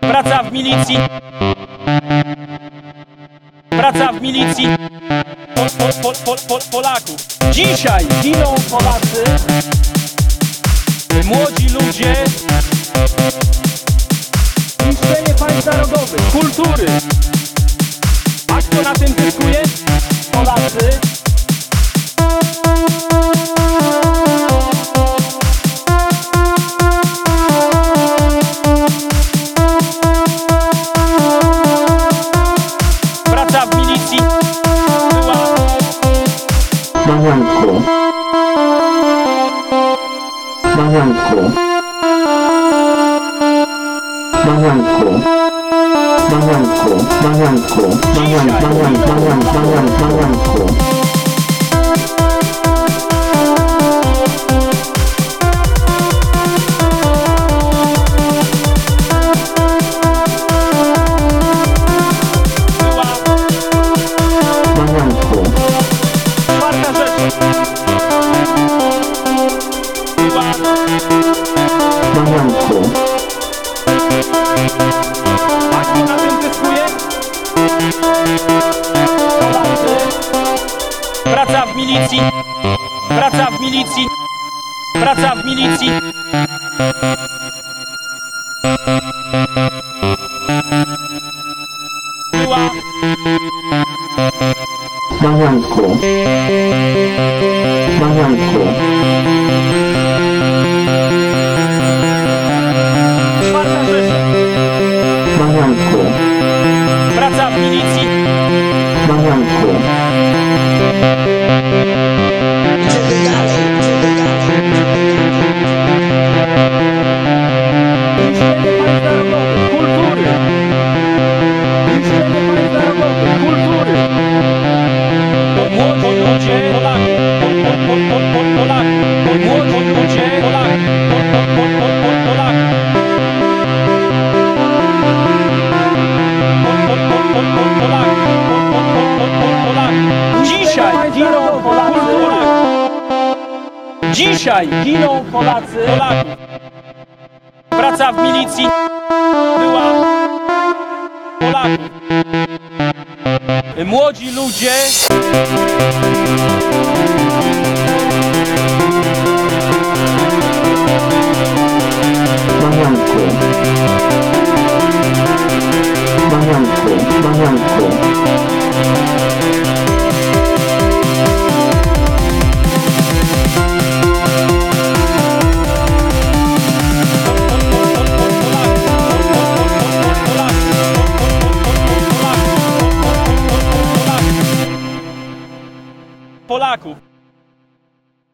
Praca w milicji. Praca w milicji. Pol, pol, pol, pol, pol, Polaków. Dzisiaj giną Polacy. Młodzi ludzie. Niszczenie państw narodowych, kultury. Porządku. W porządku. W porządku. W porządku. W porządku. W porządku. A kto na tym zyskuje? Polacy. Praca w milicji. Praca w milicji. Praca w milicji. Była W porządku. W porządku. 真正苦。Dzisiaj giną Polacy. Dzisiaj giną Polacy. Polaków. Praca w milicji była Polaków. Młodzi ludzie Polaków.